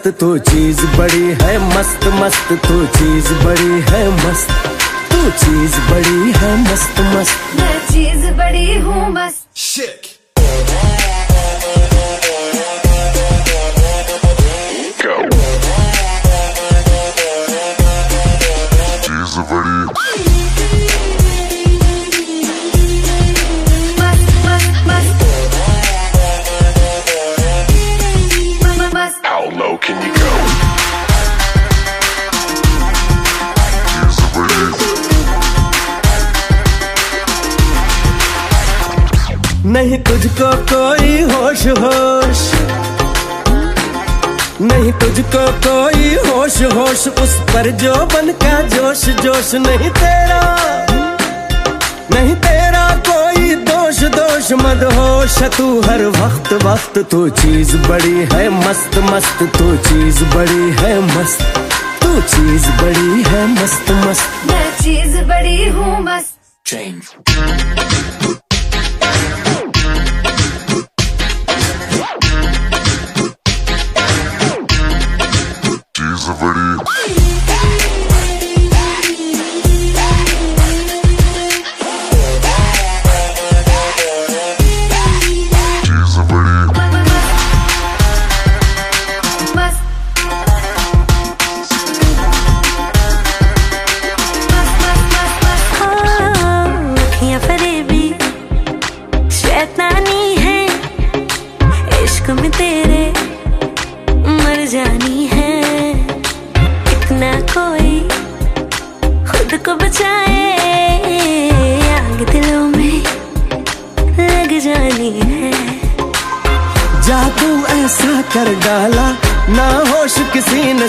ज़बरदस्त दस्त तू चीज़ बड़ी है मस्त मस्त तू चीज़ बड़ी है मस्त तू चीज़ बड़ी है मस्त मस्त। मैं चीज़ बड़ी हूँ मस्त मस्त नहीं तुझको कोई होश होश। नहीं तुझको कोई होश होश उस पर जो बन का जोश जोश नहीं तेरा। नहीं तेरा कोई दोष दोष मद होश। तू हर वक्त वक्त तू चीज़ बड़ी है मस्त मस्त। तू चीज़ बड़ी है मस्त तू चीज़ बड़ी है मस्त मस्त। मैं चीज़ बड़ी हूँ मस्त। Change.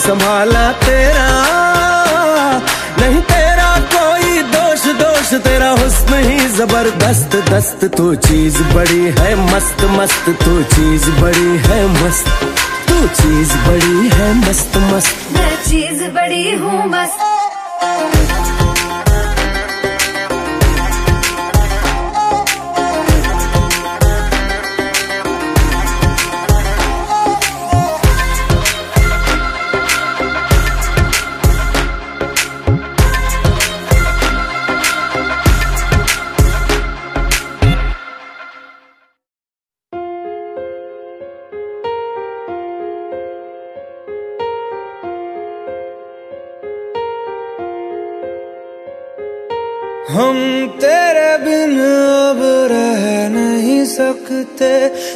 संभाला तेरा। नहीं तेरा कोई दोष दोष, तेरा हुस्न ही ज़बरदस्त दस्त। तू चीज़ बड़ी है मस्त मस्त, तू चीज़ बड़ी है मस्त। तू चीज़ बड़ी है मस्त मस्त। मैं चीज़ बड़ी हूँ मस्त।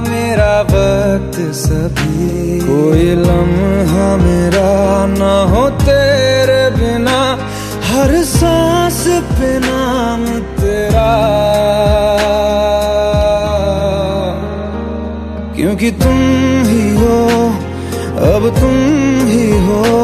मेरा वक्त सभी। कोई लम्हा मेरा न हो तेरे बिना, हर सांस पे नाम तेरा। क्योंकि तुम ही हो, अब तुम ही हो।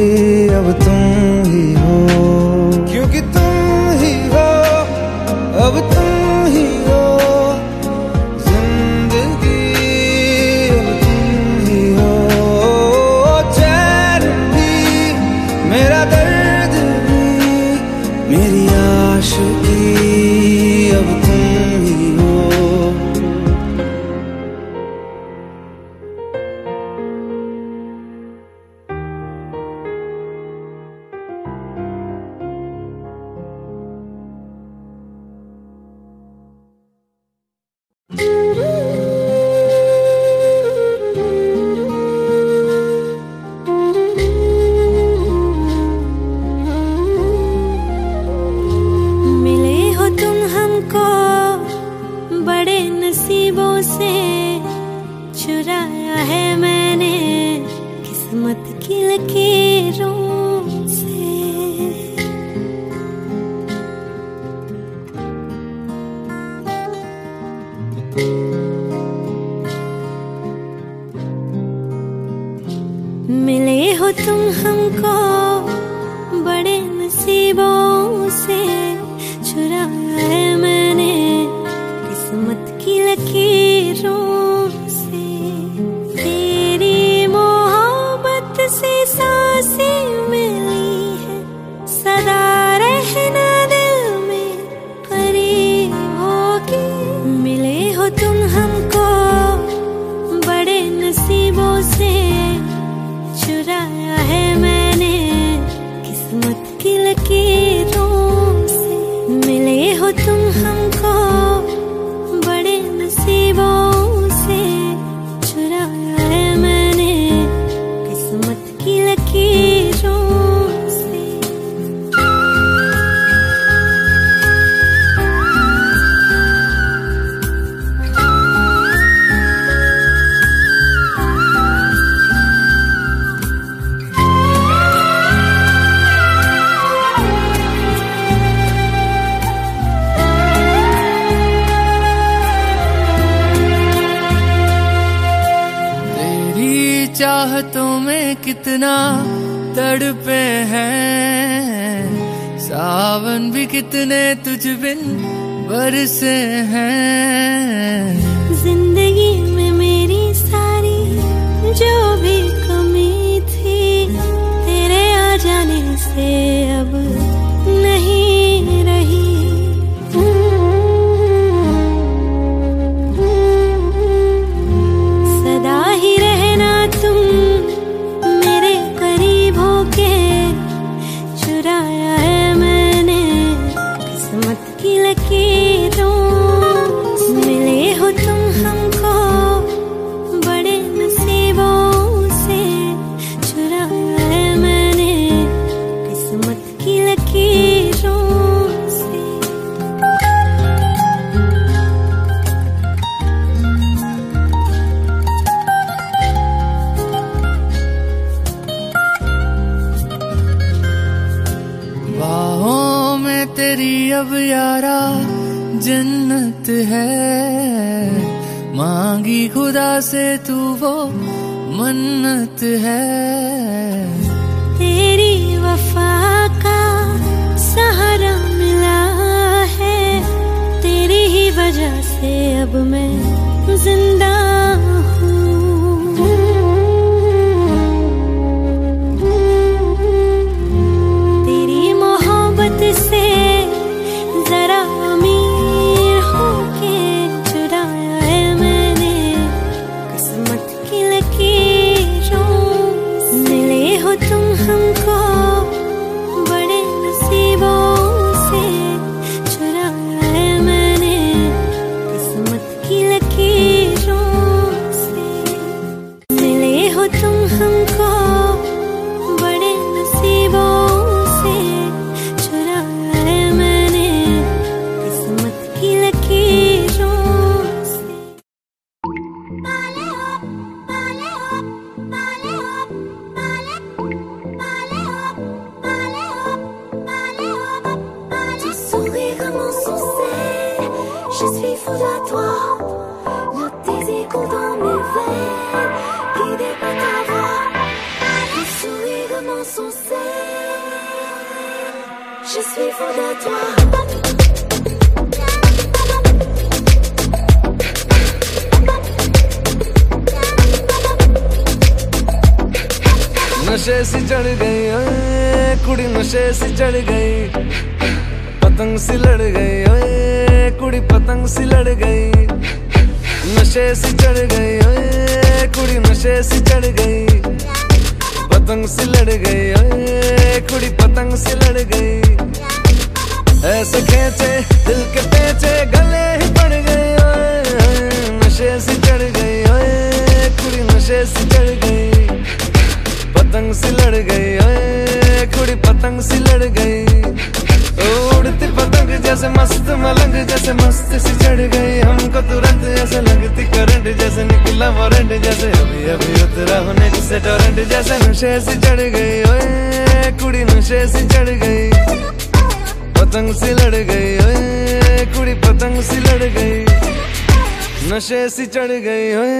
सी चढ़ गई है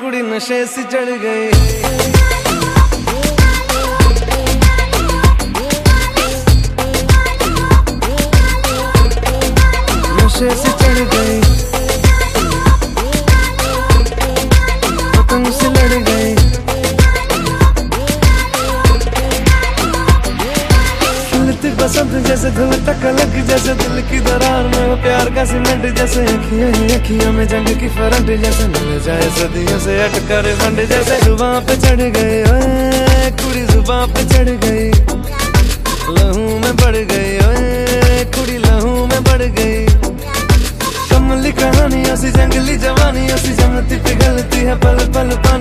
कुड़ी नशे सी चढ़ गई। गलती पे है पल पल पल।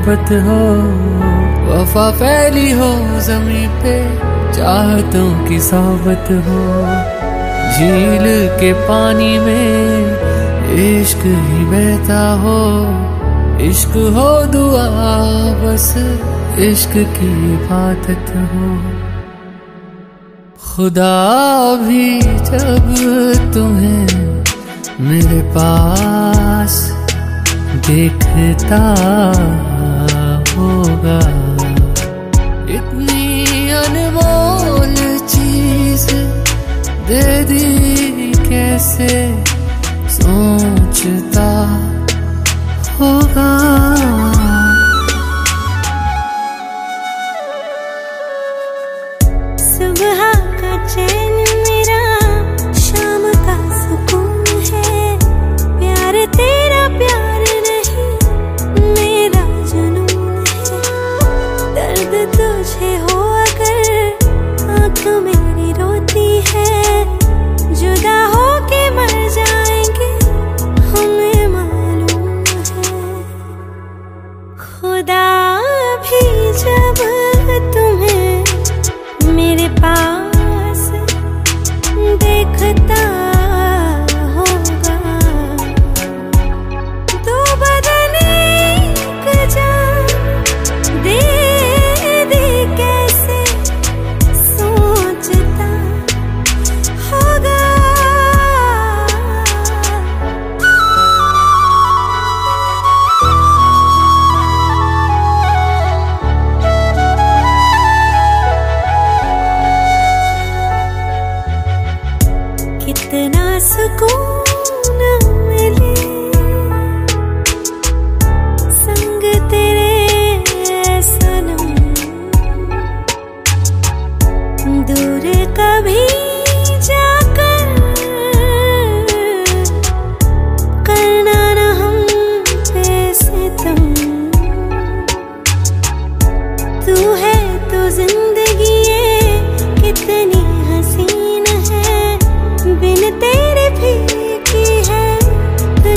मोहब्बत हो, वफा फैली हो जमी पे चाहतों की सोबत हो। झील के पानी में इश्क ही बहता हो, इश्क हो दुआ, बस इश्क की इबादत हो। खुदा भी जब तुम्हें मेरे पास देखता होगा। इतनी अनमोल चीज़ दे दी कैसे? सोचता होगा।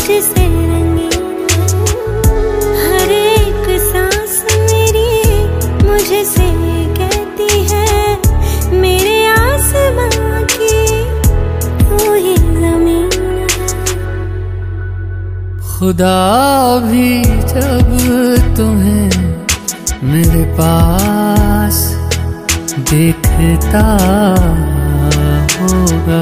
तुझसे रंगीन है हर एक सांस मेरी मुझे कहती है, मेरे आसमां की तू ही ज़मीन। खुदा भी जब तुम्हें मेरे पास देखता होगा।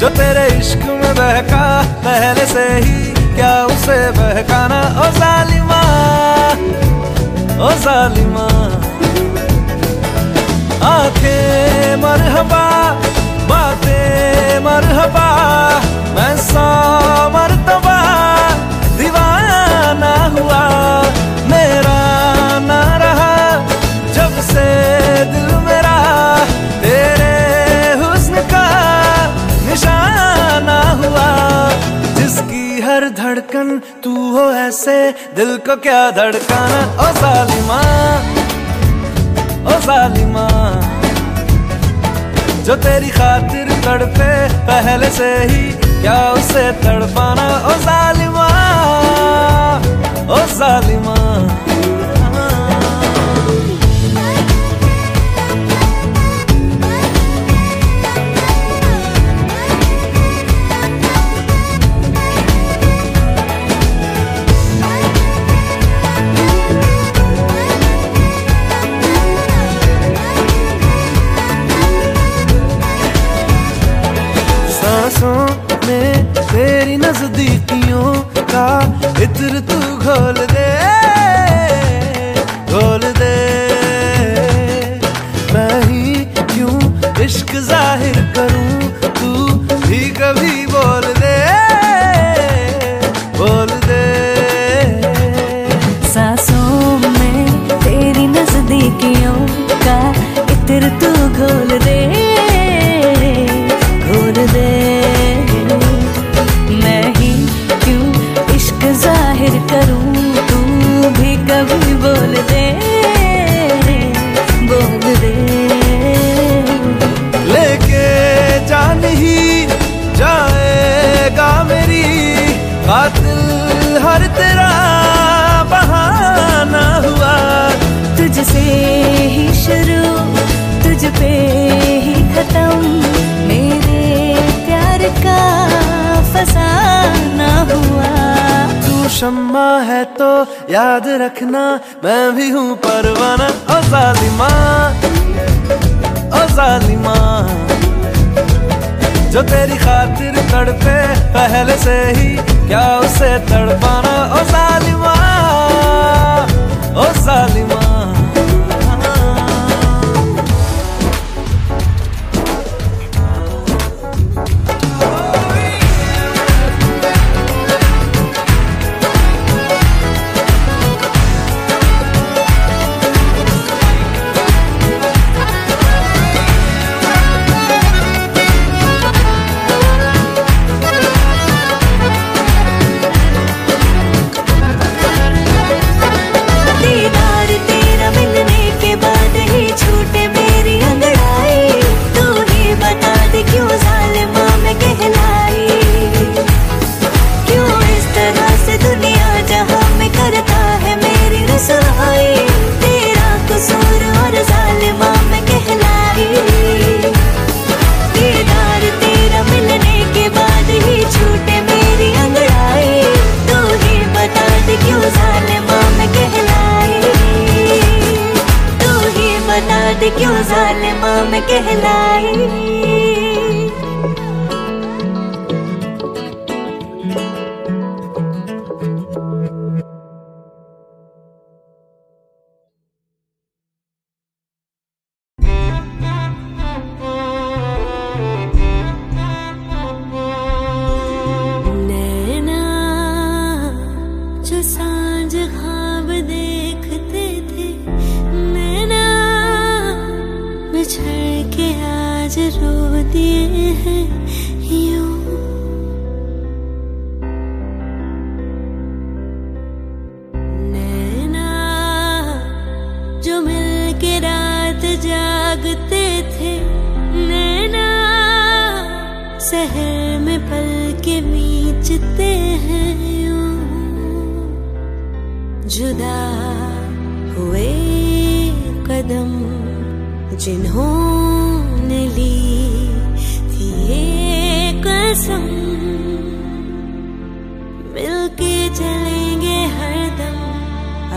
जो तेरे इश्क में बहका, पहले से ही क्या उसे बहकाना? ओ जालिमा ओ जालिमा। आँखें मरहबा, बातें मरहबा, मैं सौ मरतबा, दीवाना हुआ मेरा धड़कन तू हो ऐसे दिल को क्या धड़काना? ओ सालिमा ओ सालिमा, जो तेरी खातिर तड़पे, पहले से ही क्या उसे तड़पाना? ओ सालिमा, ओ जालिमा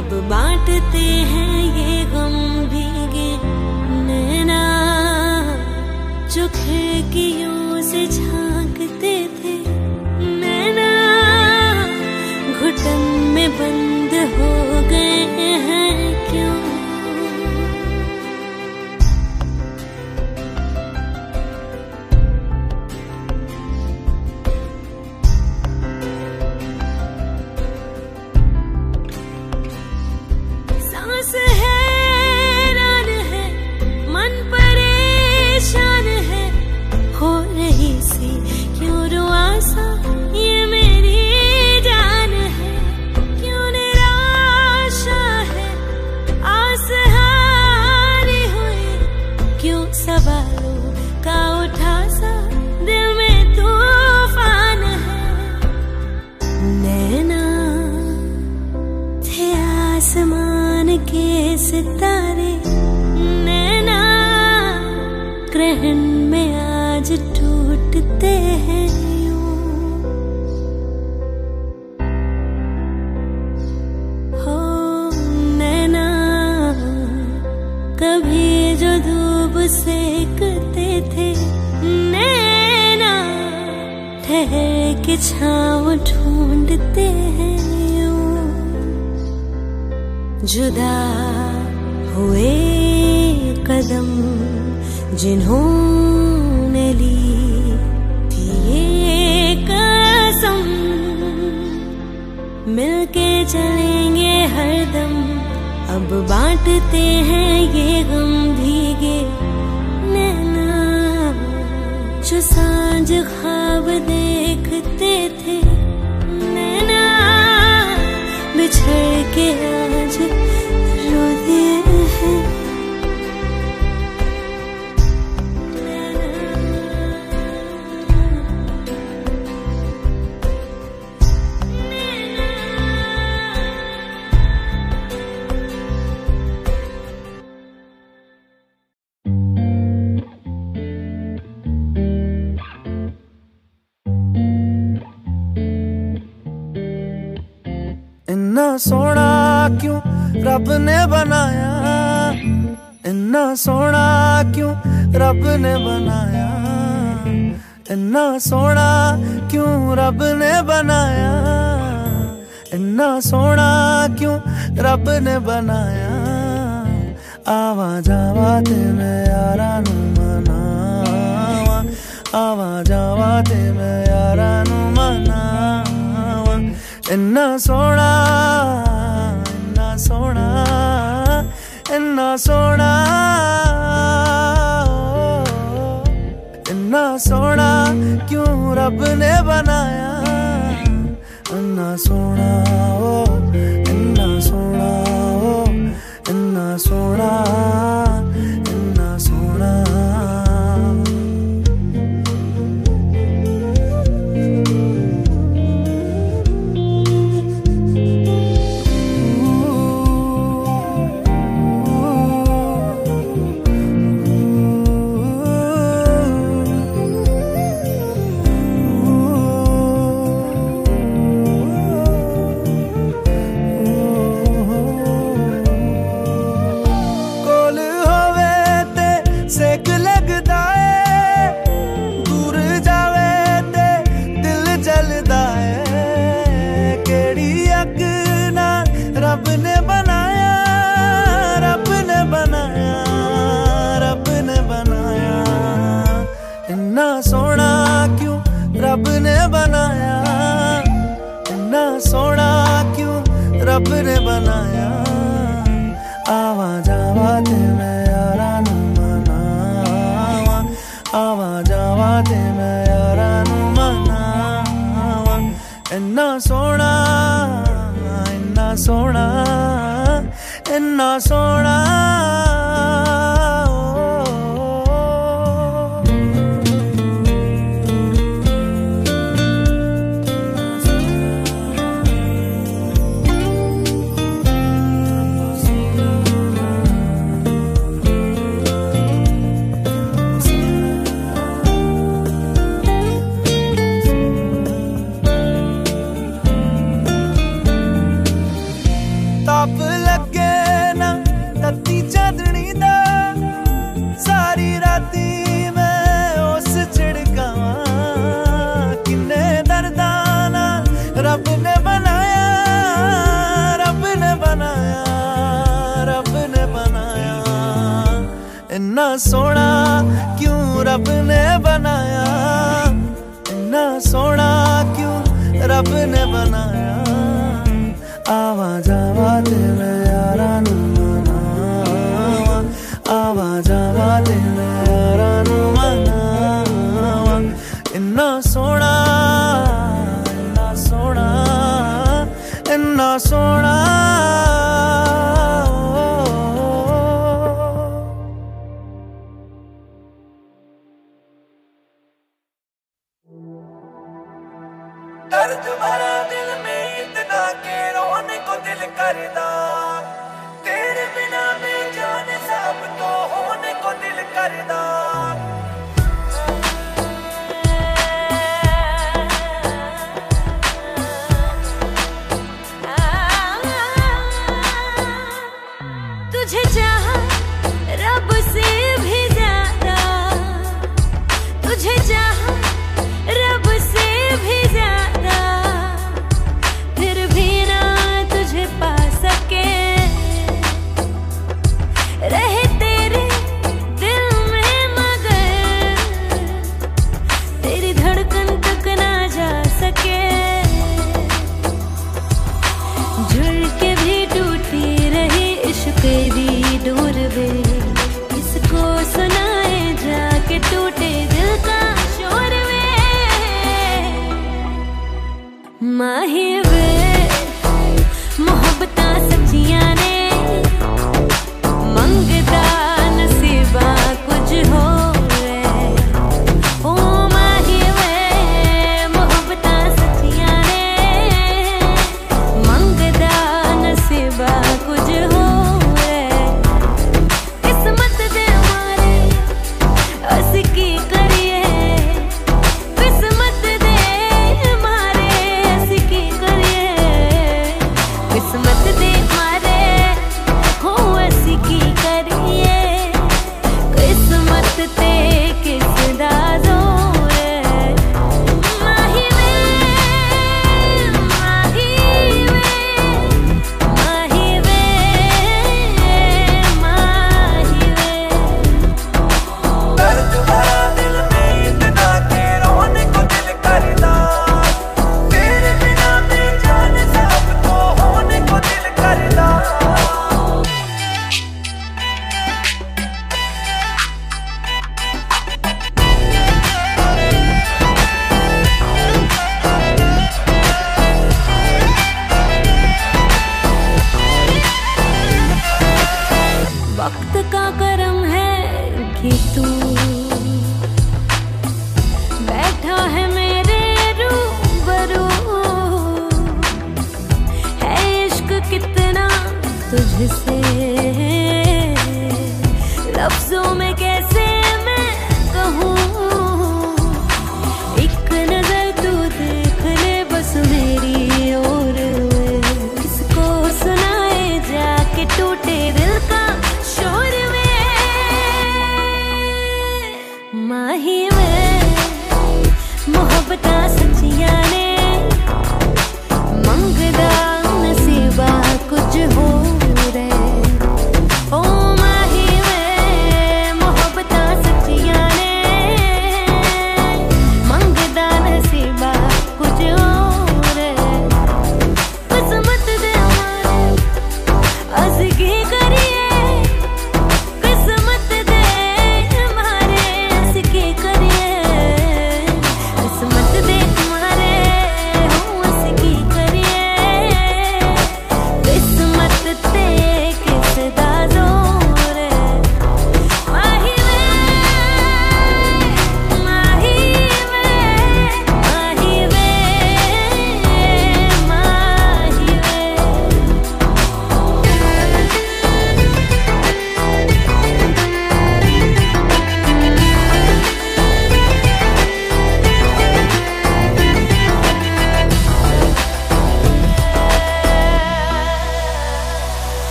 अब बांटते हैं ये गम भीगे नैना जो खिड़कियों से झांकते थे नैना घुटन में बंद हो गए हैं सितारे नैना ग्रहण में आज टूटते हैं हो नैना, कभी जो धूप सेकते थे, नैना ठहर के छाँव ढूंढते हैं जुदा हुए कदम जिन्होंने ली थी ये कसम। मिलके चलेंगे हरदम अब बांटते हैं ये गम भीगे। नैना, जो साँझ ख्वाब देखते थे। नैना, बिछड़ के आ रब ने बनाया। इन्ना सोना क्यों रब ने बनाया? इन्ना सोना क्यों रब ने बनाया? इन्ना सोना क्यों रब ने बनाया? आवा जावा ते मैं यारा नु मनावा। आवा जावा ते मैं यारा नु मनावा। इन्ना सोना ਸੋਹਣਾ ਇੰਨਾ ਸੋਹਣਾ ਇੰਨਾ ਸੋਹਣਾ ਕਿਉਂ ਰੱਬ ਨੇ ਬਣਾਇਆ ਇੰਨਾ ਸੋਹਣਾ ਓ ਇੰਨਾ ਸੋਹਣਾ ਓ ਇੰਨਾ ਸੋਹਣਾ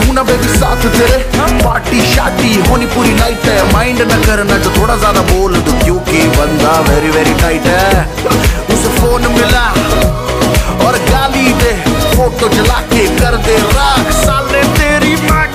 हूँ ना बेबी साथ तेरे। पार्टी शादी होनी पूरी नाइट है। माइंड न करना जो थोड़ा ज़्यादा बोल दो। क्योंकि बंदा वेरी वेरी टाइट है। उसे फ़ोन मिला और गाली दे। फ़ोटो जला के कर दे। राख साले तेरी माँ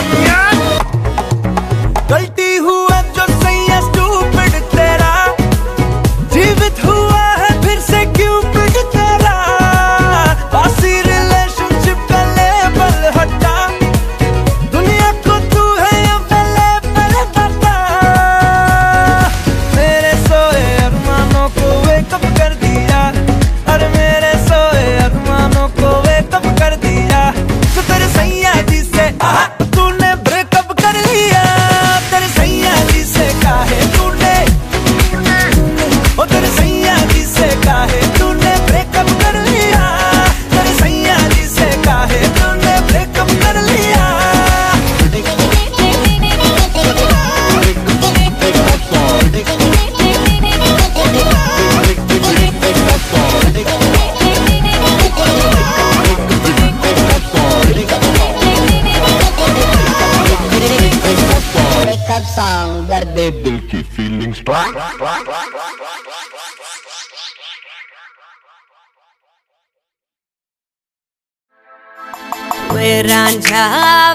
वे रांझा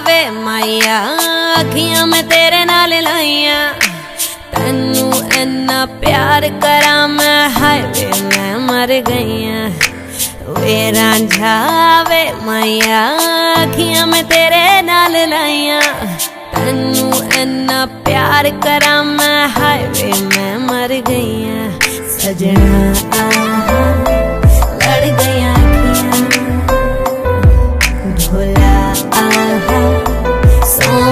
वे माइया अखियाँ मैं तेरे नाल लाइया तेनू इन्ना प्यार करा मैं, हाय मैं मर गईया। वे रांझा वे माइया अखियाँ मैं तेरे नाल लाइया तेनू इन्ना प्यार करा मैं, हाय वे मैं मर गईया। सजना, आहा, लड़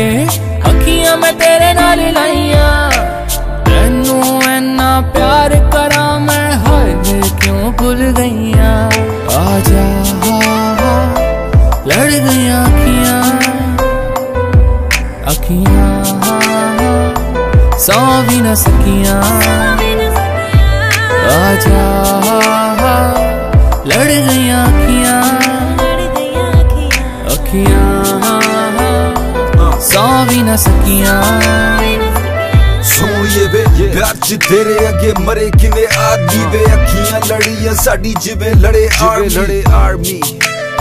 ਨੀ ਹੀਰੀਏ ਅੱਖੀਆਂ ਮੈਂ ਤੇਰੇ ਨਾਲ ਲਾਈਆਂ ਤੈਨੂੰ ਇੰਨਾ ਪਿਆਰ ਕਰਾਂ ਮੈਂ ਹਾਏ ਵੇ ਕਿਉਂ ਭੁੱਲ ਗਈਆਂ ਆ ਜਾ ਲੜ ਗਈਆਂ ਅੱਖੀਆਂ ਅੱਖੀਆਂ ਸੌ ਵੀ ਨਾ ਸਕੀਆਂ ਆ ਜਾ ਲੜ ਗਈਆਂ ਅੱਖੀਆਂ ਵੀ ਨਾ ਸਕੀਆਂ। ਸੋਹਣੀਏ ਵੇ ਪਿਆਰ ਚ ਤੇਰੇ ਅੱਗੇ ਮਰੇ ਕਿਵੇਂ ਆਦਮੀ ਵੇ? ਅੱਖੀਆਂ ਲੜੀਆਂ ਸਾਡੀ ਜਿਵੇਂ ਲੜੇ ਆਰਮੀ ਲੜੇ ਆਰਮੀ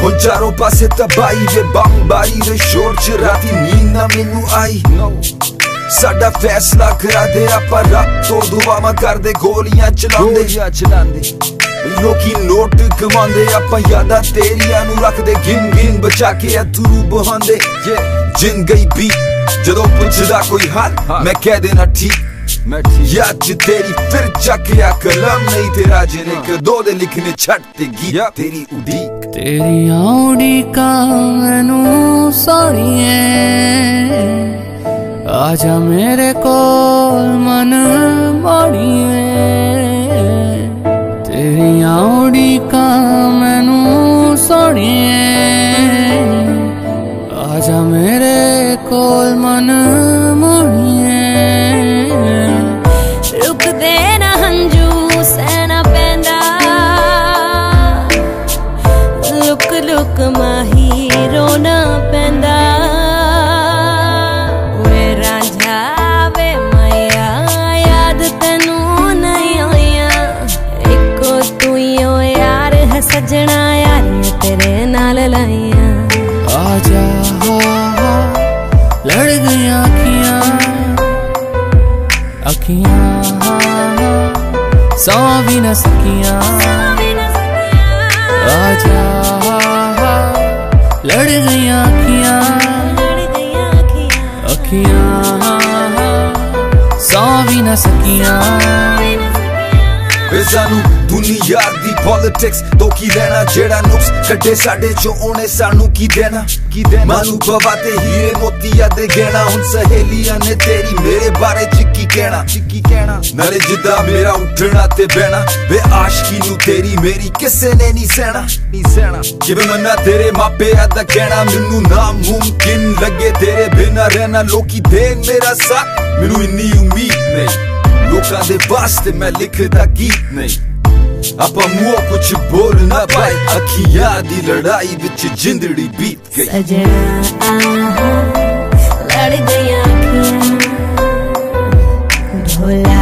ਹੁਣ ਚਾਰੋਂ ਪਾਸੇ ਤਬਾਈ ਵੇ ਬੰਬਾਰੀ ਵੇ ਸ਼ੋਰ ਚ ਰਾਤੀ ਨੀਂਦ ਨਾ ਮੈਨੂੰ ਆਈ। ਸਾਡਾ ਫੈਸਲਾ ਕਰਾ ਦੇ ਆਪਾਂ ਰੱਬ ਤੋਂ ਦੁਆਵਾਂ ਕਰਦੇ ਗੋਲੀਆਂ ਚਲਾਉਂਦੇ। ਚਲਾਉਂਦੇ। ਲੋਕੀ ਨੋਟ ਕਮਾਉਂਦੇ ਆਪਾਂ ਯਾਦਾਂ ਤੇਰੀਆਂ ਨੂੰ ਰੱਖਦੇ ਗਿਣ ਗਿਣ ਬਚਾ ਕੇ ਅਥਰੂ ਬਹਾਉਂਦੇ। ਜਿੰਨ ਗਈ ਵੀ ਜਦੋਂ ਪੁੱਛਦਾ ਕੋਈ ਹਾਲ ਮੈਂ ਕਹਿ ਦੇਣਾ ਠੀਕ। ਮੈਂ ਠੀਕ। ਯਾ ਜੇ ਤੇਰੀ ਫਿਰ ਚੱਕ ਲਿਆ ਕਲਮ ਨਹੀਂ ਤੇਰਾ ਜਿਹਨੇ ਕਦੋਂ ਦੇ ਲਿਖਨੇ ਛੱਡ ਤੇ ਗੀਤ। ਤੇਰੀ ਉਡੀਕ। ਤੇਰੀ ਆਉਣੀ ਕਾ ਮੈਨੂੰ ਸੋਣੀਏ ਆਜਾ ਮੇਰੇ ਕੋਲ ਮਨ ਮਾਣੀਏ ਤੇਰੀ ਆਉਣੀ ਕਾ ਮੈਨੂੰ ਸੋਣੀਏ ਜਾ ਮੇਰੇ ਕੋਲ ਮਨ ਮੋੜੀਏ ਰੁਕਦੇ ਨਾ ਹੰਝੂ, ਸਹਿਣਾ ਪੈਂਦਾ। ਲੁਕ ਲੁਕ ਮਾਹੀ ਰੋਣਾ ਪੈਂਦਾ। ਵੇ ਨਾ ਸਕੀਆਂ ਆ ਜਾ ਲੜ ਗਈਆਂ ਅੱਖੀਆਂ। ਅੱਖੀਆਂ ਸੌ ਵੀ ਨਾ ਸਕੀਆਂ ਵੇ ਸਾਨੂੰ ਦੁਨੀਆ ਪੋਲਿਟਿਕਸ ਤੋਂ ਕੀ ਲੈਣਾ ਜਿਹੜਾ ਨੁਕਸ ਕੱਢੇ ਸਾਡੇ ਚੋਂ ਉਹਨੇ ਸਾਨੂੰ ਕੀ ਦੇਣਾ? ਕੀ ਦੇਣਾ? ਮਾਨੂੰ ਬਵਾ ਤੇ ਹੀਰੇ ਮੋਤੀਆਂ ਦੇ ਗਹਿਣਾ। ਹੁਣ ਸਹੇਲੀਆਂ ਨੇ ਤੇਰੀ ਮੇਰੇ ਬਾਰੇ ਚ ਕੀ ਕਹਿਣਾ? ਚ ਕੀ ਕਹਿਣਾ? ਨਾਲੇ ਜਿੱਦਾਂ ਮੇਰਾ ਉੱਠਣਾ ਤੇ ਬਹਿਣਾ ਵੇ ਆਸ਼ਕੀ ਨੂੰ ਤੇਰੀ ਮੇਰੀ ਕਿਸੇ ਨੇ ਨਹੀਂ ਸਹਿਣਾ। ਨਹੀਂ ਸਹਿਣਾ। ਜਿਵੇਂ ਮੰਨਾ ਤੇਰੇ ਮਾਪਿਆਂ ਦਾ ਕਹਿਣਾ ਮੈਨੂੰ ਨਾ ਮੁਮਕਿਨ ਲੱਗੇ ਤੇਰੇ ਬਿਨਾਂ ਰਹਿਣਾ। ਲੋਕੀ ਦੇਣ ਮੇਰਾ ਸਾਥ ਮੈਨੂੰ ਇੰਨੀ ਉਮੀਦ ਨਹੀਂ। ਲੋਕਾਂ ਦੇ ਵਾਸਤੇ ਮੈਂ ਲਿਖਦਾ ਗੀਤ ਨਹੀਂ। ਆਪਾਂ ਮੂੰਹ ਕੁਝ ਬੋਲ ਨਾ ਪਾਏ ਅੱਖੀਆਂ ਦੀ ਲੜਾਈ ਵਿੱਚ ਜਿੰਦੜੀ ਬੀਤ ਗਈ ਸਜਣਾ ਆਹਾ ਲੜ ਗਈਆਂ ਅੱਖੀਆਂ ਢੋਲਾ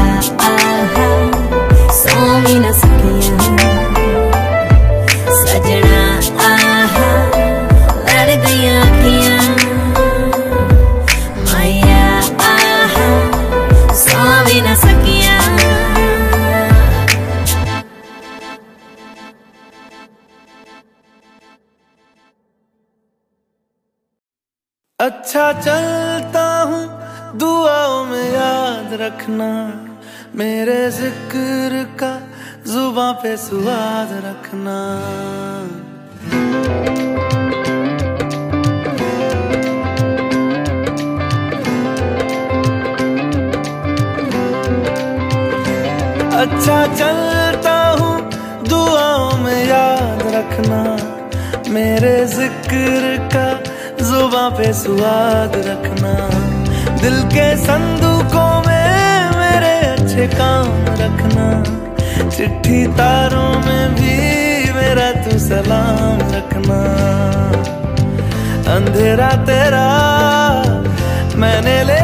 अच्छा चलता हूँ, दुआओं में याद रखना। मेरे ज़िक्र का जुबा पे सुवाद रखना। अच्छा चलता हूँ, दुआओं में याद रखना। मेरे ज़िक्र का जुबा पे स्वाद रखना। दिल के संदूकों में मेरे अच्छे काम रखना। चिट्ठी तारों में भी मेरा तू सलाम रखना। अंधेरा तेरा, मैंने ले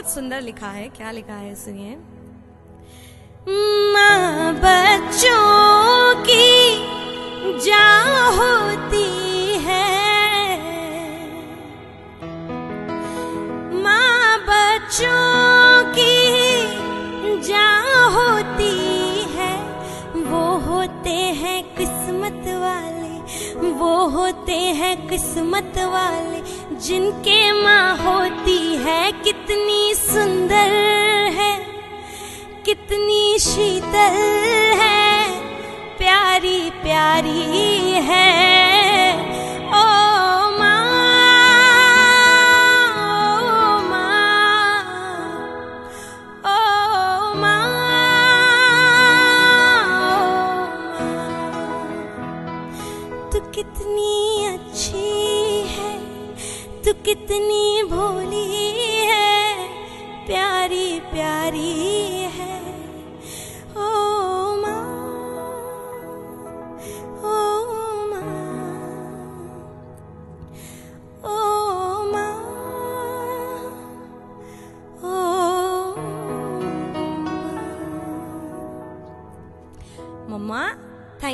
बहुत सुंदर लिखा है। क्या लिखा है सुनिए। माँ बच्चों की जा होती है। माँ बच्चों की जा होती है। वो होते हैं किस्मत वाले। वो होते हैं किस्मत वाले। जिनके माँ होती है कितनी सुंदर है, कितनी शीतल है, प्यारी प्यारी है। ओ माँ ओ माँ ओ माँ कितनी अच्छी है, तू कितनी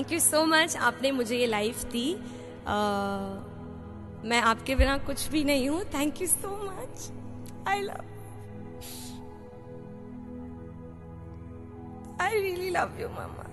थैंक यू सो मच आपने मुझे ये लाइफ दी। मैं आपके बिना कुछ भी नहीं हूँ। Thank you so much I love I really love you मम्मा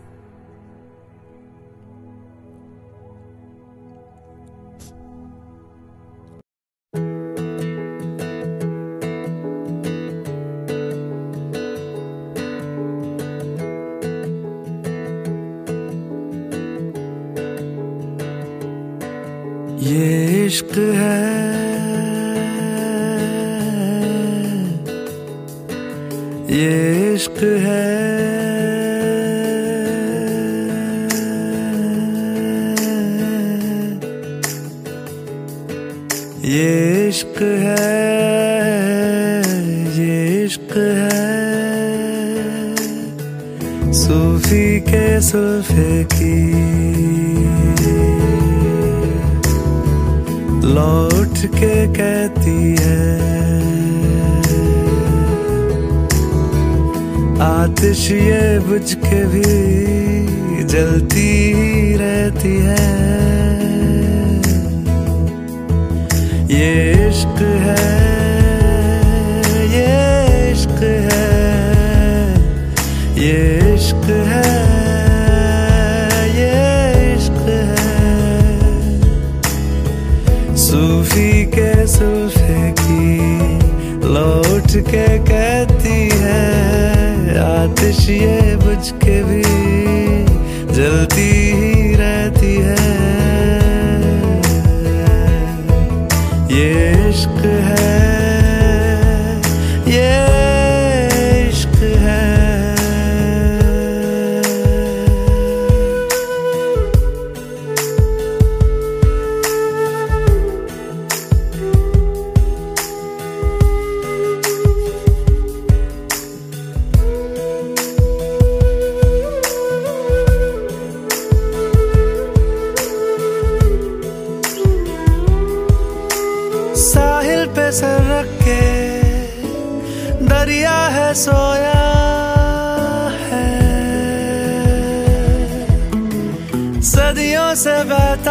सर रख। के दरिया है सोया है। सदियों से बात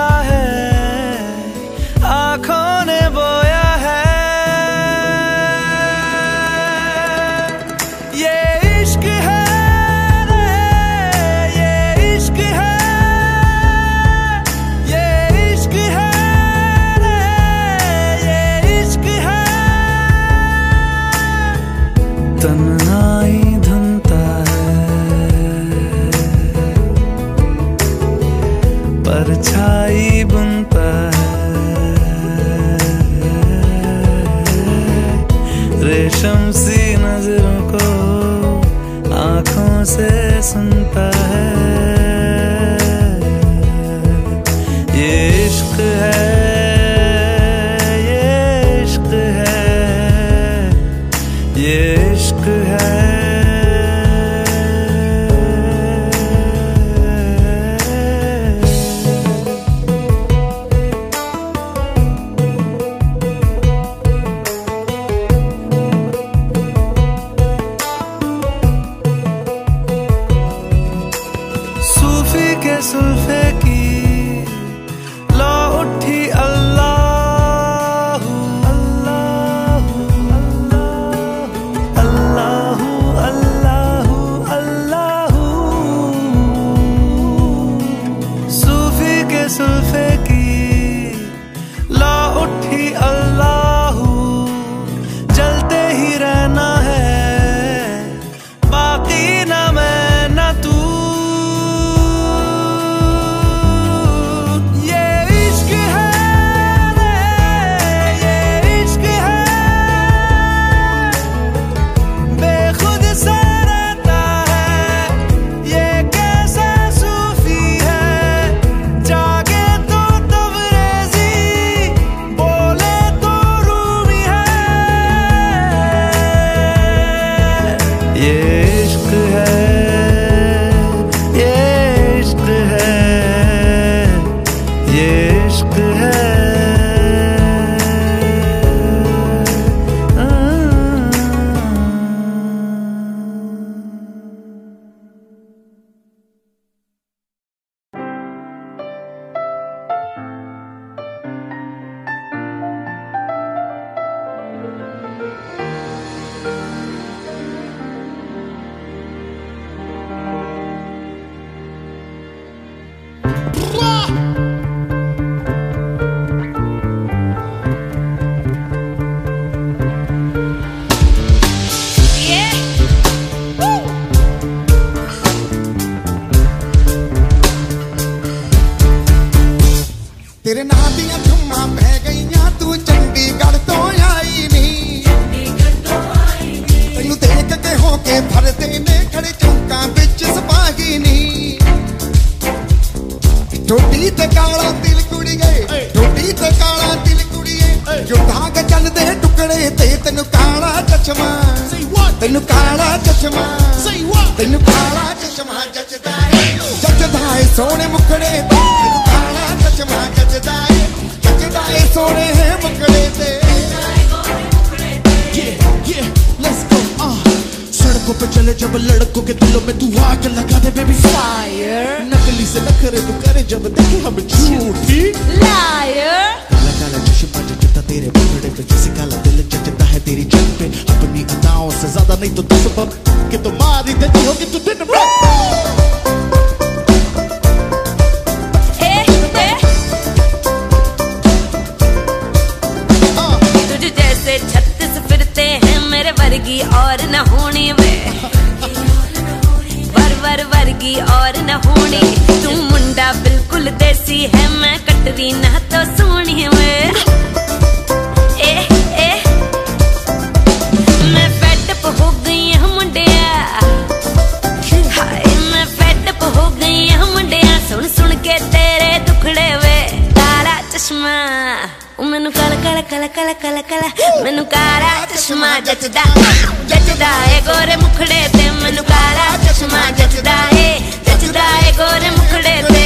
ਕੇ ਚੱਲਦੇ ਟੁਕੜੇ ਤੇ ਤੈਨੂੰ ਕਾਲਾ ਚਸ਼ਮਾ ਤੈਨੂੰ ਕਾਲਾ ਚਸ਼ਮਾ ਤੈਨੂੰ ਕਾਲਾ ਚਸ਼ਮਾ ਜੱਜਦਾ ਏ ਜੱਜਦਾ ਏ ਸੋਹਣੇ ਮੁਖੜੇ ਤੇ ਤੈਨੂੰ ਕਾਲਾ ਚਸ਼ਮਾ ਜੱਜਦਾ ਏ ਜੱਜਦਾ ਏ ਸੋਹਣੇ ਹੈ ਮੁਖੜੇ ਤੇ Yeah, yeah, let's go. Uh. सड़कों पे चले जब लड़कों के दिलों में तू आग लगा दे बेबी फायर नकली से नखरे तू करे जब देखे हम झूठी Liar. काला चश्मा जचता तेरे मुखड़े पे जैसे काला दिल जचता है तेरी जग पे अपनी अदाओं से ज़्यादा नहीं तो दस बम कि तो मार ही देती होगी तू दिन. जैसे छत्तीस फिरते हैं मेरे वर्गी और न होनी में वर वर वर्गी और न होनी। तू मुंडा बिल्कुल देसी है मैं कटरी ना तो सोनी में ए ए मैं फेडअप हो गई हूँ मुंडिया हाय मैं फेडअप हो गई हूँ मुंडिया सुन सुन के तेरे दुखड़े वे काला चश्मा ਉਹ ਮੈਨੂੰ ਕਾਲਾ ਕਾਲਾ ਕਾਲਾ ਕਾਲਾ ਕਾਲਾ ਕਾਲਾ ਮੈਨੂੰ ਕਾਲਾ ਚਸ਼ਮਾ ਜੱਜਦਾ ਜੱਜਦਾ ਏ ਗੋਰੇ ਮੁਖੜੇ ਤੇ ਮੈਨੂੰ ਕਾਲਾ ਚਸ਼ਮਾ ਜੱਜਦਾ ਏ ਜੱਜਦਾ ਏ ਗੋਰੇ ਮੁਖੜੇ ਤੇ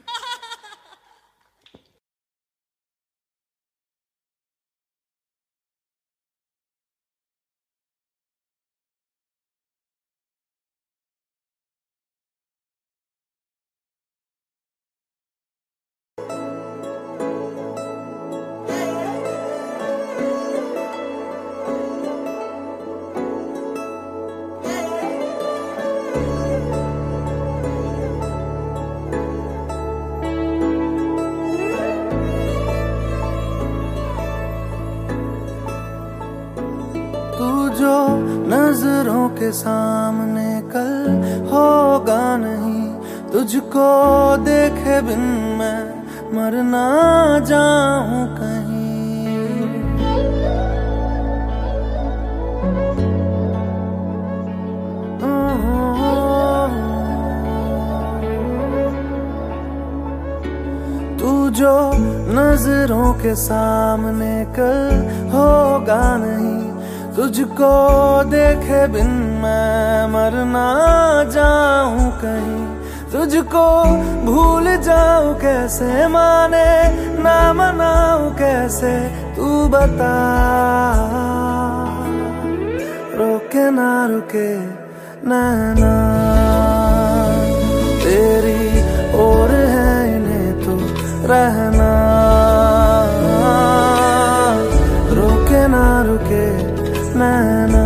के सामने कल होगा नहीं। तुझको देखे बिन मैं मर ना जाऊँ कहीं। जो नज़रों के सामने कल होगा नहीं। तुझको देखे बिन मैं मर ना जाऊँ कहीं। तुझको भूल जाऊँ कैसे, माने ना मनाऊं कैसे, तू बता। रोके ना, रुके, नैना। तेरी और है इन्हें तो रहना। नैना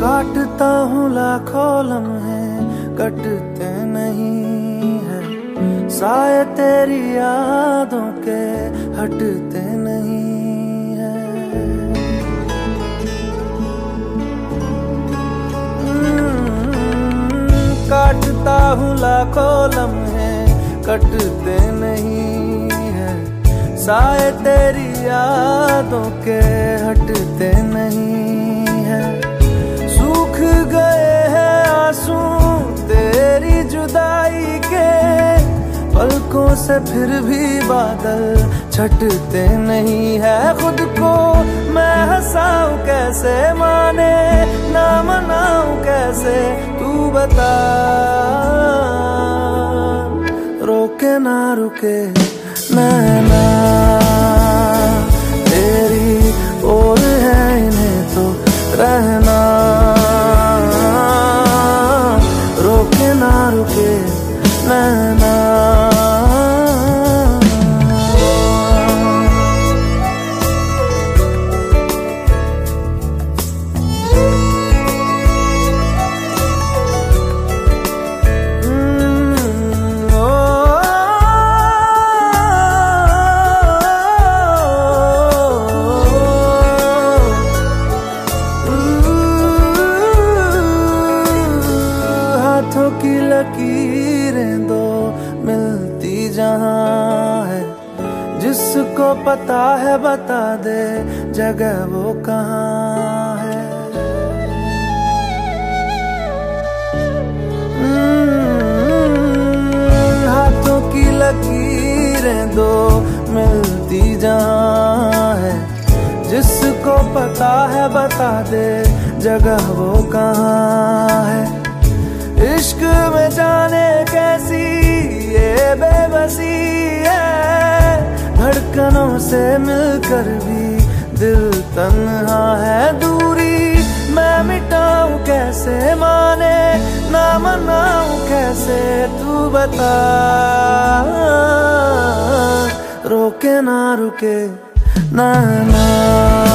काटता हूँ लाखों लम्हे साए तेरी यादों के हटते नहीं है। हम्म, काटता हूँ लाखों लम्हे कटते नहीं है। साए तेरी यादों के हटते नहीं है। सूख गए हैं आँसू तेरी जुदाई के से फिर भी बादल छटते नहीं है खुद को। मैं हंसाऊं कैसे? माने ना मनाऊं कैसे? तू बता। रोके ना, रुके, नैना। तेरी और है इन्हें तो रहना। हाथों की लकीरें दो मिलती जहाँ है। जिसको पता है बता दे जगह वो कहाँ है। हम्म, हाथों की लकीरें दो मिलती जहाँ है। जिसको पता है बता दे जगह वो कहाँ है। इश्क में जाने कैसी ये बेबसी है? धड़कनों से मिलकर भी दिल तन्हा है दूरी। मैं मिटाऊं कैसे माने? ना मनाऊं कैसे तू बता? रोके ना रुके, ना ना।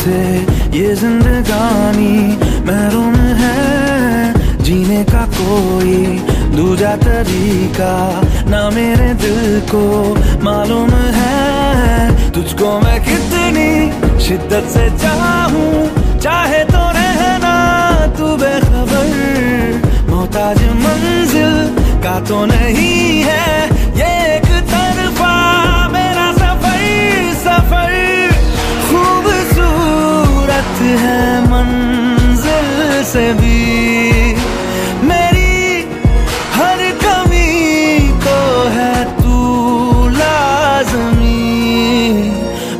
से ये जिंदगानी महरूम है। जीने का कोई दूजा तरीका ना मेरे दिल को मालूम है। तुझको मैं कितनी शिद्दत से चाहूँ, चाहे तो रहना तू बेखबर। मोहताज मंजिल का तो नहीं है, ये एक तरफा मेरा सफ़र सफ़र। है मंजिल से भी। मेरी हर कमी को है तू लाजमी।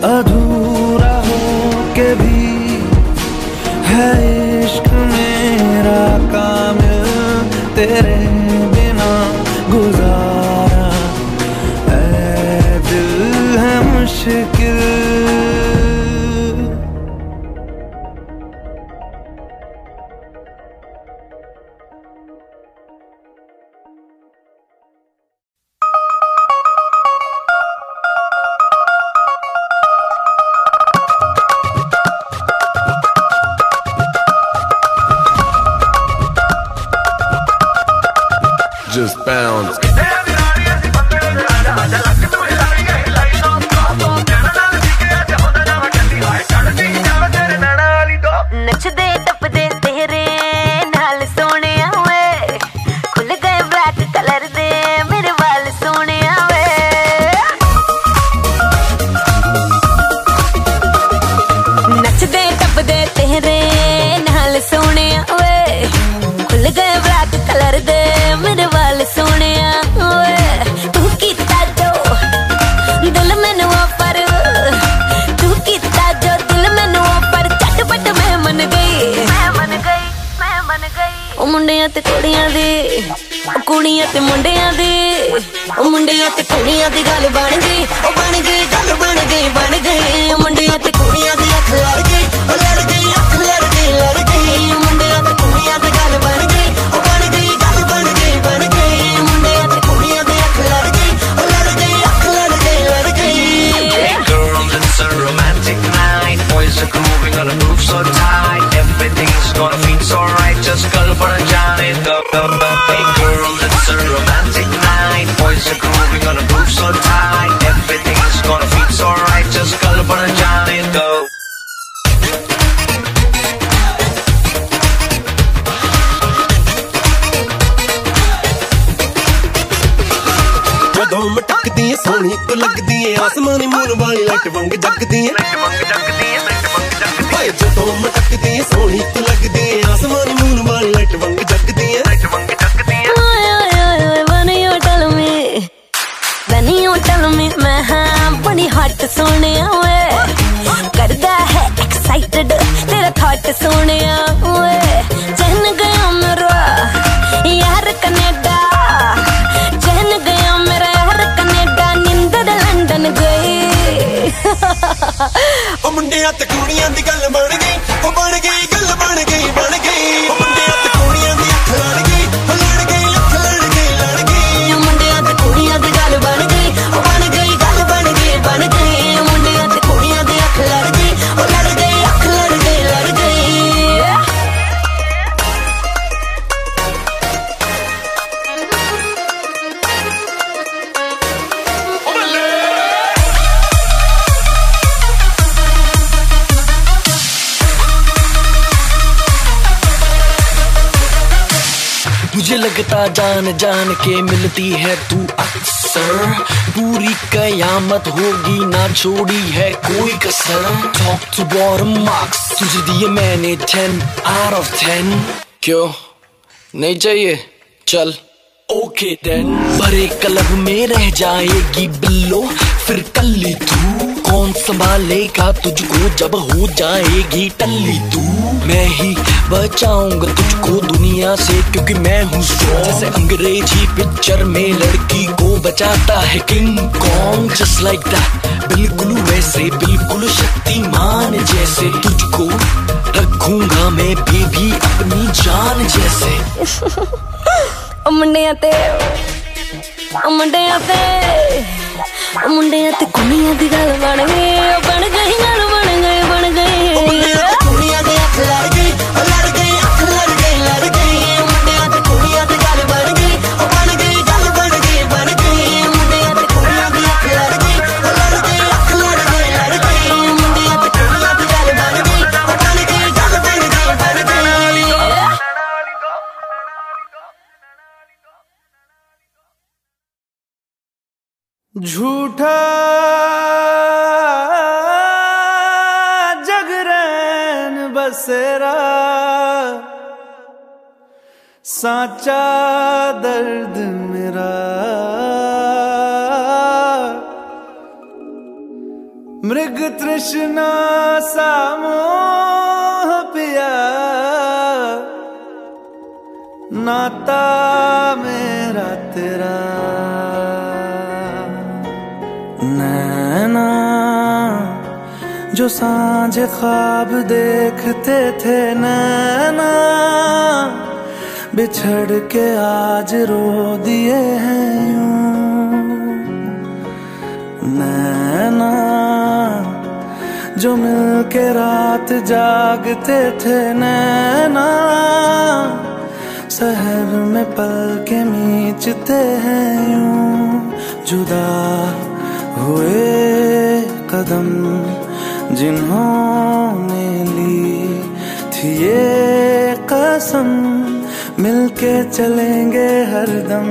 अधूरा हो के भी है इश्क मेरा कामिल तेरे ਉਹ ਮੁੰਡਿਆਂ ਤੇ ਕੁੜੀਆਂ ਦੀ ਗੱਲ ਬਣ जान जान के मिलती है तू अक्सर। पूरी कयामत होगी ना छोड़ी है कोई कसर। टॉप टू बॉटम मार्क्स तुझे दिए मैंने टेन आउट ऑफ़ टेन क्यों? नहीं चाहिए? चल। ओके देन भरे क्लब में रह जाएगी बिल्लो, फिर कल्ली तू। कौन संभालेगा तुझको जब हो जाएगी टल्ली तू? मैं ही बचाऊँगा तुझको दुनिया से, क्योंकि मैं हूँ जैसे अंग्रेज़ी पिक्चर में लड़की को बचाता है King Kong just like that बिल्कुल वैसे, बिल्कुल शक्तिमान जैसे तुझको रखूँगा मैं बेबी अपनी जान जैसे। अमने आते अमने आते। ਮੁੰਡਿਆਂ ਤੇ ਉਹ ਮੁੰਡਿਆਂ ਤੇ ਕੁੜੀਆਂ ਦੀ ਗੱਲ ਬਣ ਗਈ ਉਹ ਬਣ ਗਈ ਗੱਲ ਬਣ ਗਈ ਬਣ ਗਈ झूठा जगरैन बसेरा साचा दर्द मेरा। मृग तृष्णा सामोह पिया नाता मेरा तेरा। नैना जो साँझ ख्वाब देखते थे नैना, बिछड़ के आज रो दिए हैं यूँ। नैना, जो मिल के रात जागते थे नैना, शहर में पल के मीचते हैं यूँ। जुदा हुए कदम जिन्होंने ली थी ये कसम, मिलके चलेंगे हरदम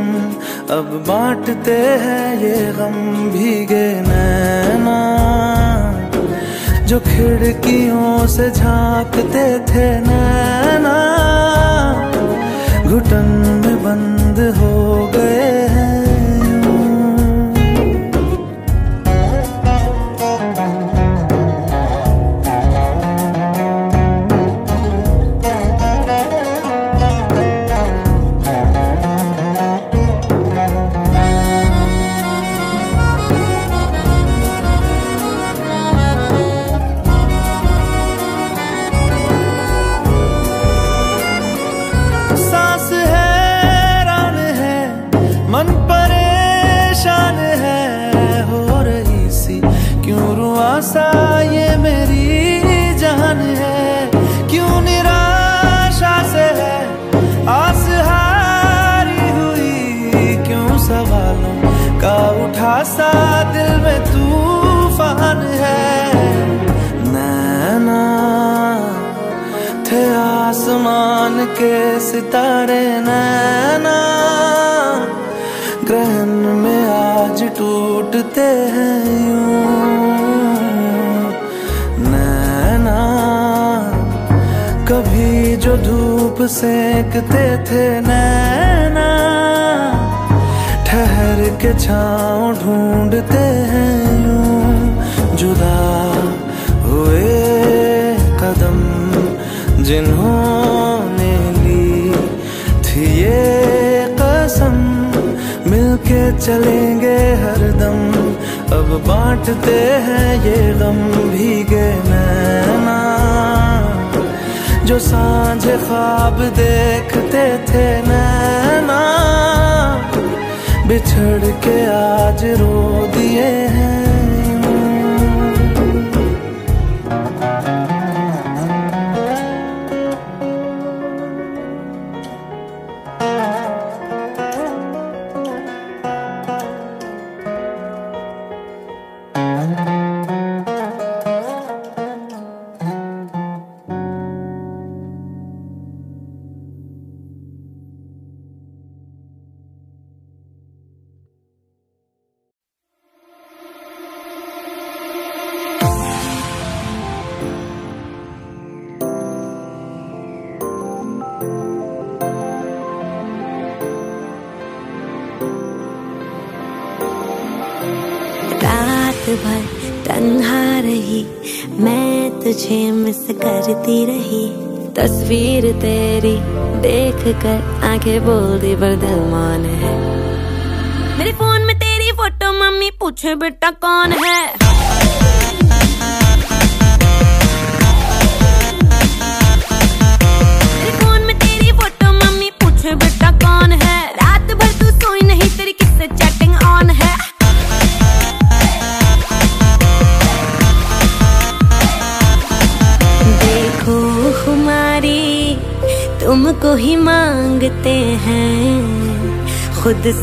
अब बांटते हैं ये गम भीगे नैना, जो खिड़कियों से झांकते थे नैना। घुटन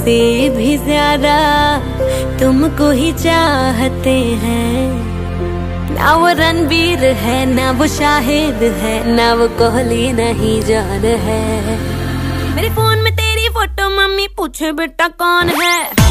से भी ज़्यादा तुमको ही चाहते हैं। ना वो रणबीर है, ना वो शाहिद है, ना वो कोहली नहीं जान है। मेरे फ़ोन में तेरी फ़ोटो, मम्मी पूछे बेटा कौन है?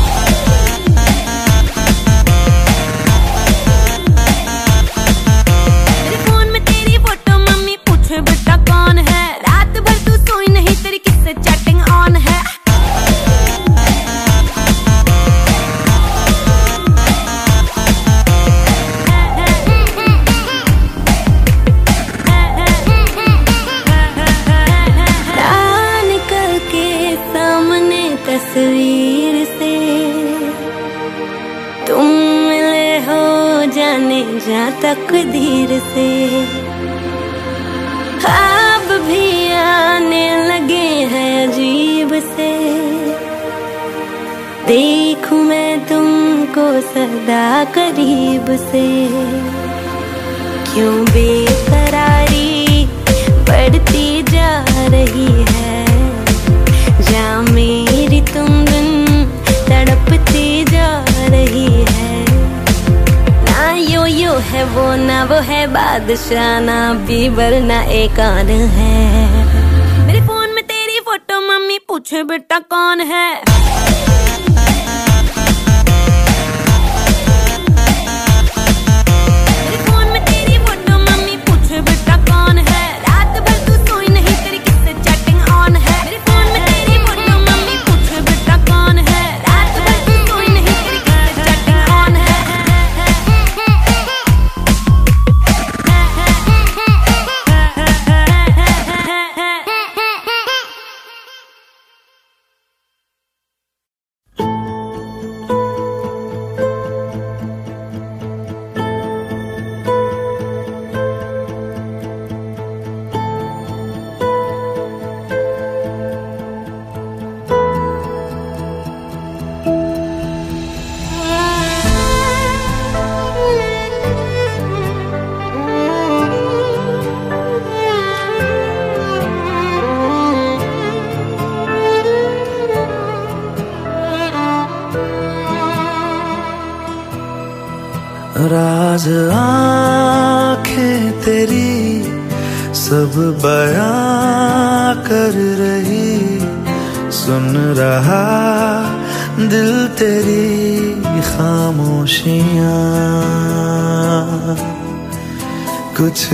वरना एक आन है।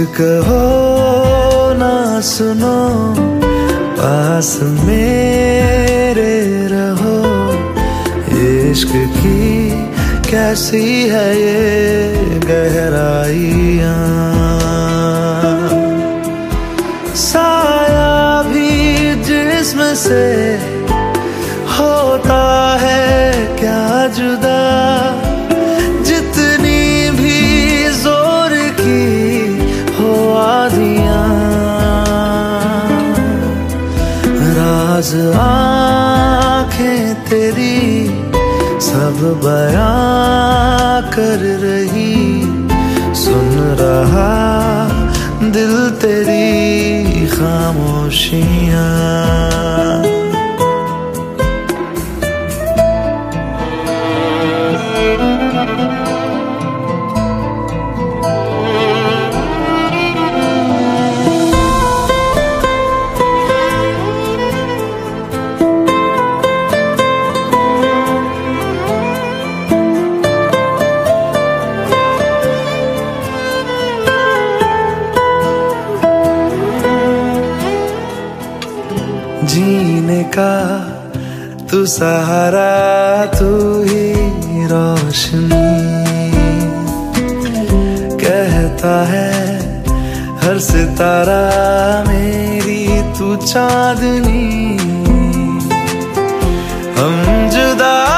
பார்த்துக்க का तू सहारा, तू ही रोशनी। कहता है, हर सितारा मेरी तू चांदनी। हम जुदा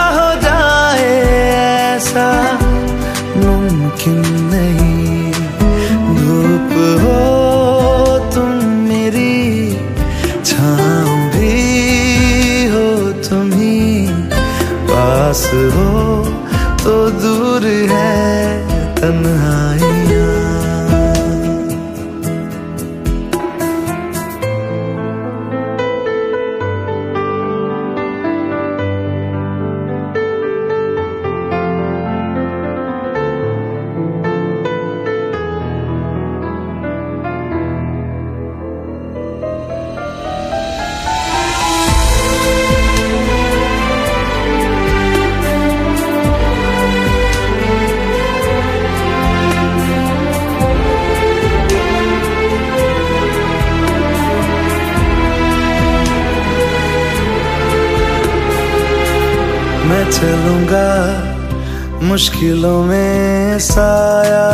होगा मुश्किलों में साया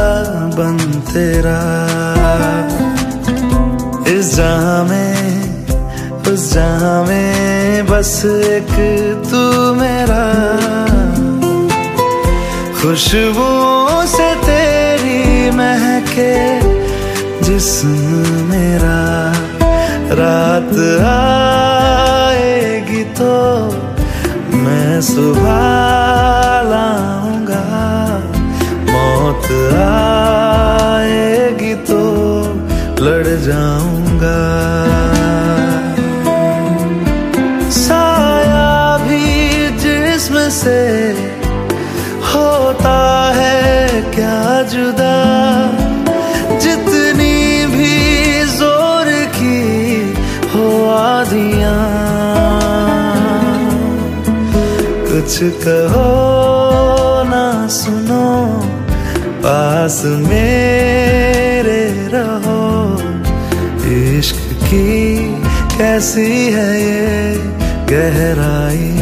बन तेरा। इस जहाँ में, उस जहाँ में बस एक तू मेरा। खुशबू से तेरी महके जिस मेरा। रात आएगी तो मैं सुबह लाऊँगा मौत आएगी तो लड़ जाऊँगा। साया भी जिसम से कुछ कहो ना सुनो पास मेरे रहो। इश्क की कैसी है ये गहराई?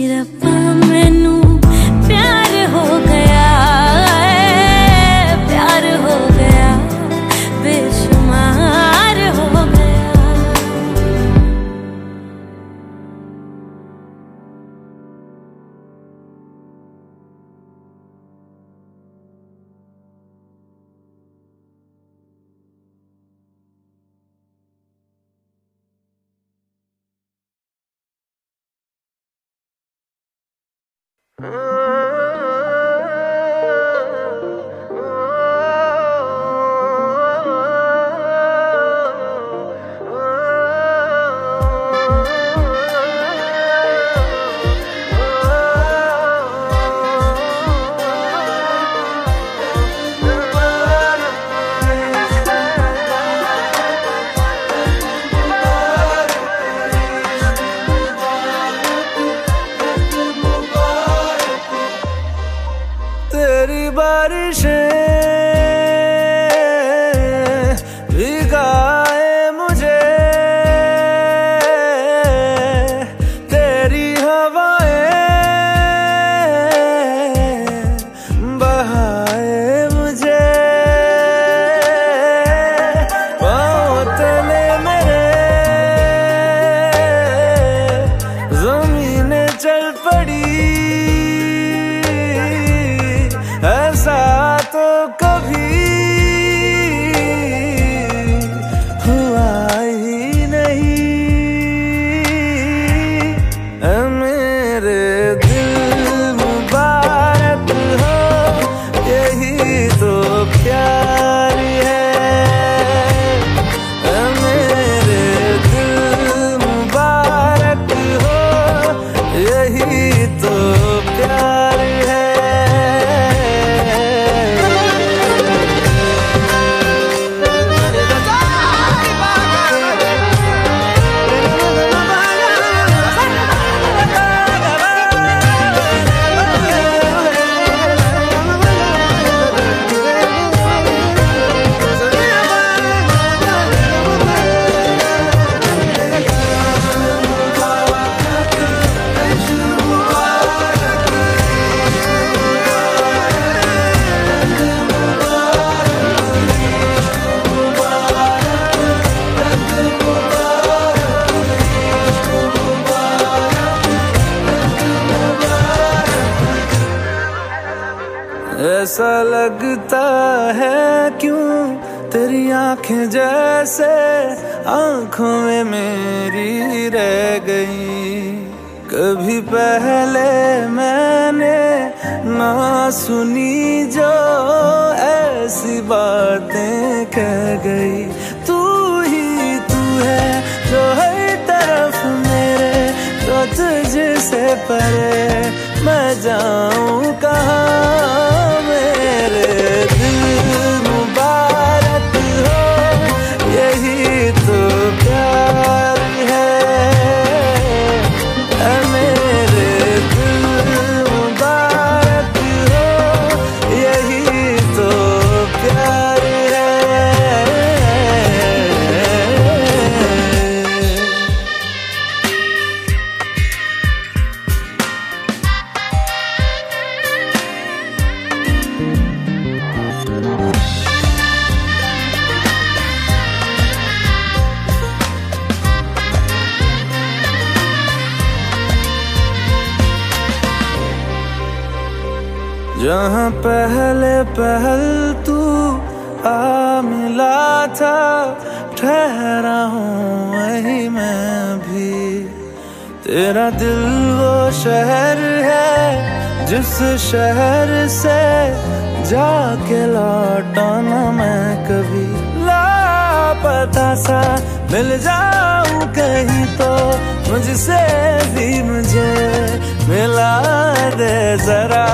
Tidak pernah menunggu तेरा दिल वो शहर है, जिस शहर से जाके लौटा ना मैं कभी लापता सा। मिल जाऊँ कहीं तो मुझसे भी मुझे मिला दे जरा।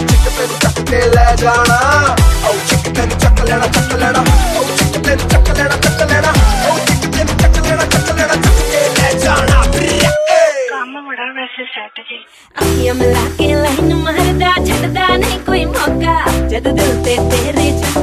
ਉਹ ਚਿੱਕ ਤੈਨੂੰ ਚੱਕ ਕੇ ਲੈ ਜਾਣਾ ਉਹ ਚਿੱਕ ਤੈਨੂੰ ਚੱਕ ਲੈਣਾ ਚੱਕ ਲੈਣਾ ਉਹ ਚਿੱਕ ਤੈਨੂੰ ਚੱਕ ਲੈਣਾ ਚੱਕ ਲੈਣਾ ਉਹ ਚਿੱਕ ਤੈਨੂੰ ਚੱਕ ਲੈਣਾ ਚੱਕ ਲੈਣਾ ਚੱਕ ਕੇ ਲੈ ਜਾਣਾ ਕੰਮ ਬੜਾ ਵੈਸੇ ਸੈੱਟ ਜੀ ਅੱਖੀਆਂ ਮਿਲਾ ਕੇ ਲਾਈਨ ਮਾਰਦਾ ਛੱਡਦਾ ਨਹੀਂ ਕੋਈ ਮੌਕਾ ਜਦ ਦਿਲ ਤੇ ਤੇਰੇ ਚ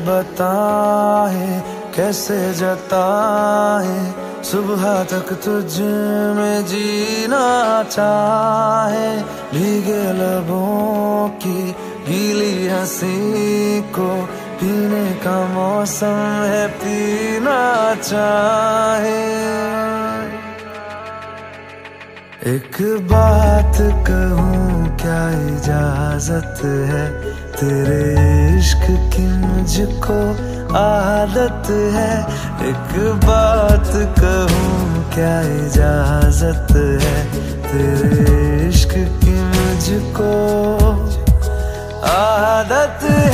बताए, कैसे जताए, सुबह तक तुझ में जीना चाहे। भीगे लबों की गीली हँसी को पीने का मौसम है, पीना चाहे। एक बात कहूँ, क्या इजाज़त है? तेरे इश्क की मुझको आदत है। एक बात कहूँ, क्या इजाज़त है? तेरे इश्क की मुझको आदत है